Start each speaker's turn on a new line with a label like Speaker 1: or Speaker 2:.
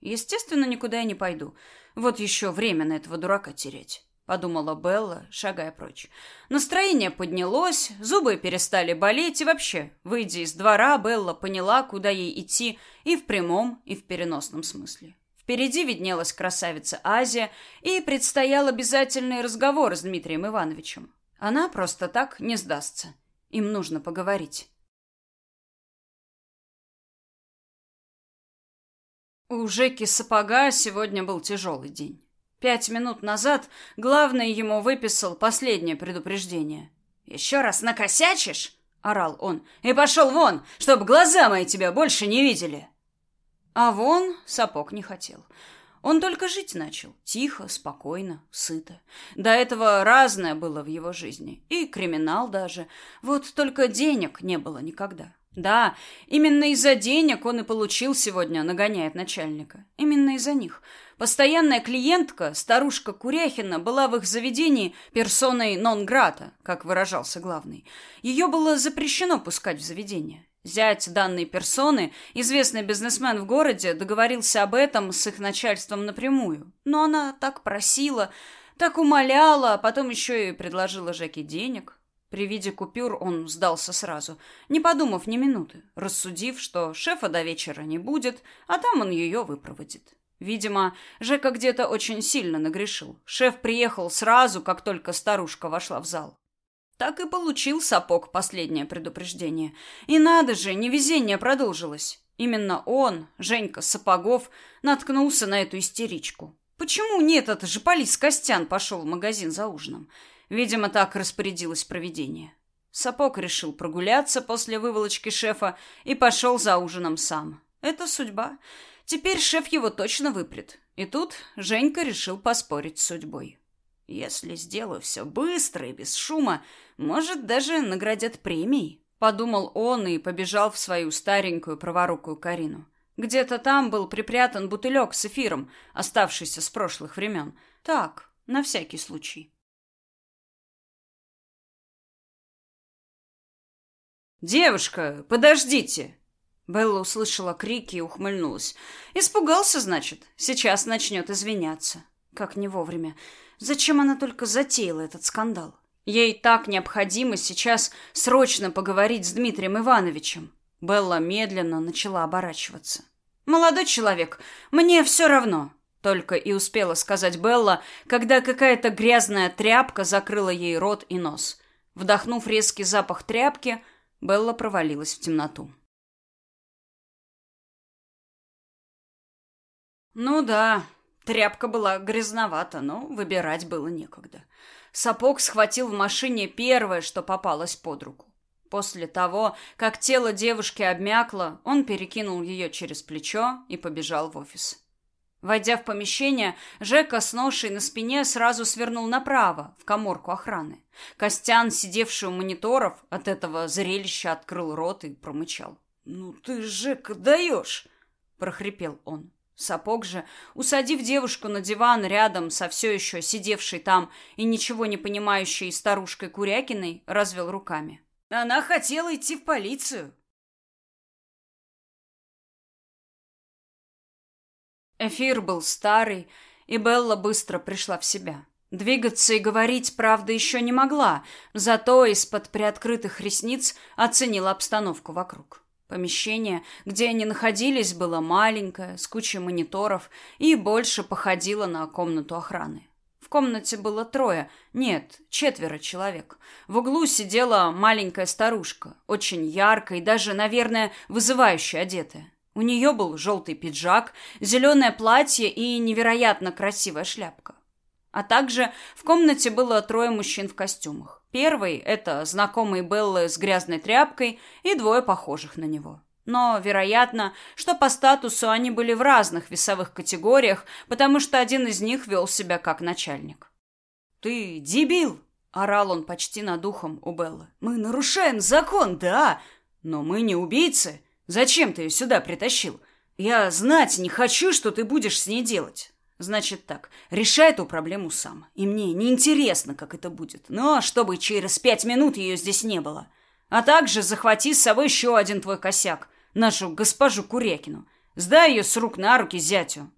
Speaker 1: Естественно, никуда я не пойду. Вот еще время на этого дурака терять подумала Белла, шагая прочь. Настроение поднялось, зубы перестали болеть и вообще, выйдя из двора, Белла поняла, куда ей идти и в прямом, и в переносном смысле. Впереди виднелась красавица Азия, и предстоял обязательный разговор с Дмитрием Ивановичем. Она просто так не сдастся. Им нужно поговорить. У Жеки Сапога сегодня был тяжелый день. Пять минут назад главный ему выписал последнее предупреждение. «Еще раз накосячишь?» — орал он. «И пошел вон, чтобы глаза мои тебя больше не видели!» А вон сапог не хотел. Он только жить начал. Тихо, спокойно, сыто. До этого разное было в его жизни. И криминал даже. Вот только денег не было никогда. Да, именно из-за денег он и получил сегодня нагоняет начальника. Именно из-за них. Постоянная клиентка, старушка Куряхина, была в их заведении персоной нон-грата, как выражался главный. Ее было запрещено пускать в заведение. Зять данной персоны, известный бизнесмен в городе, договорился об этом с их начальством напрямую. Но она так просила, так умоляла, а потом еще и предложила Жеке денег. При виде купюр он сдался сразу, не подумав ни минуты, рассудив, что шефа до вечера не будет, а там он ее выпроводит. Видимо, Жека где-то очень сильно нагрешил. Шеф приехал сразу, как только старушка вошла в зал. Так и получил сапог последнее предупреждение. И надо же, невезение продолжилось. Именно он, Женька Сапогов, наткнулся на эту истеричку. Почему нет, это же Полис Костян пошел в магазин за ужином. Видимо, так распорядилось провидение. Сапог решил прогуляться после выволочки шефа и пошел за ужином сам. Это судьба. Теперь шеф его точно выпрет. И тут Женька решил поспорить с судьбой. Если сделаю все быстро и без шума, может, даже наградят премией. Подумал он и побежал в свою старенькую праворукую Карину. Где-то там был припрятан бутылек с эфиром, оставшийся с прошлых времен. Так, на всякий случай. «Девушка, подождите!» Белла услышала крики и ухмыльнулась. Испугался, значит. Сейчас начнет извиняться. Как не вовремя. Зачем она только затеяла этот скандал? Ей так необходимо сейчас срочно поговорить с Дмитрием Ивановичем. Белла медленно начала оборачиваться. «Молодой человек, мне все равно», — только и успела сказать Белла, когда какая-то грязная тряпка закрыла ей рот и нос. Вдохнув резкий запах тряпки, Белла провалилась в темноту. Ну да, тряпка была грязновата, но выбирать было некогда. Сапог схватил в машине первое, что попалось под руку. После того, как тело девушки обмякло, он перекинул ее через плечо и побежал в офис. Войдя в помещение, Жека с ношей на спине сразу свернул направо, в коморку охраны. Костян, сидевший у мониторов, от этого зрелища открыл рот и промычал. «Ну ты, Жека, даешь!» — прохрипел он. Сапог же, усадив девушку на диван рядом со все еще сидевшей там и ничего не понимающей старушкой Курякиной, развел руками. Она хотела идти в полицию. Эфир был старый, и Белла быстро пришла в себя. Двигаться и говорить, правда, еще не могла, зато из-под приоткрытых ресниц оценила обстановку вокруг. Помещение, где они находились, было маленькое, с кучей мониторов и больше походило на комнату охраны. В комнате было трое, нет, четверо человек. В углу сидела маленькая старушка, очень яркая и даже, наверное, вызывающе одетая. У нее был желтый пиджак, зеленое платье и невероятно красивая шляпка. А также в комнате было трое мужчин в костюмах. Первый — это знакомый Беллы с грязной тряпкой и двое похожих на него. Но, вероятно, что по статусу они были в разных весовых категориях, потому что один из них вел себя как начальник. «Ты дебил!» — орал он почти над ухом у Беллы. «Мы нарушаем закон, да, но мы не убийцы. Зачем ты ее сюда притащил? Я знать не хочу, что ты будешь с ней делать. Значит так, решай эту проблему сам. И мне не интересно, как это будет. Но чтобы через пять минут ее здесь не было. А также захвати с собой еще один твой косяк, нашу госпожу Курякину. Сдай ее с рук на руки зятю.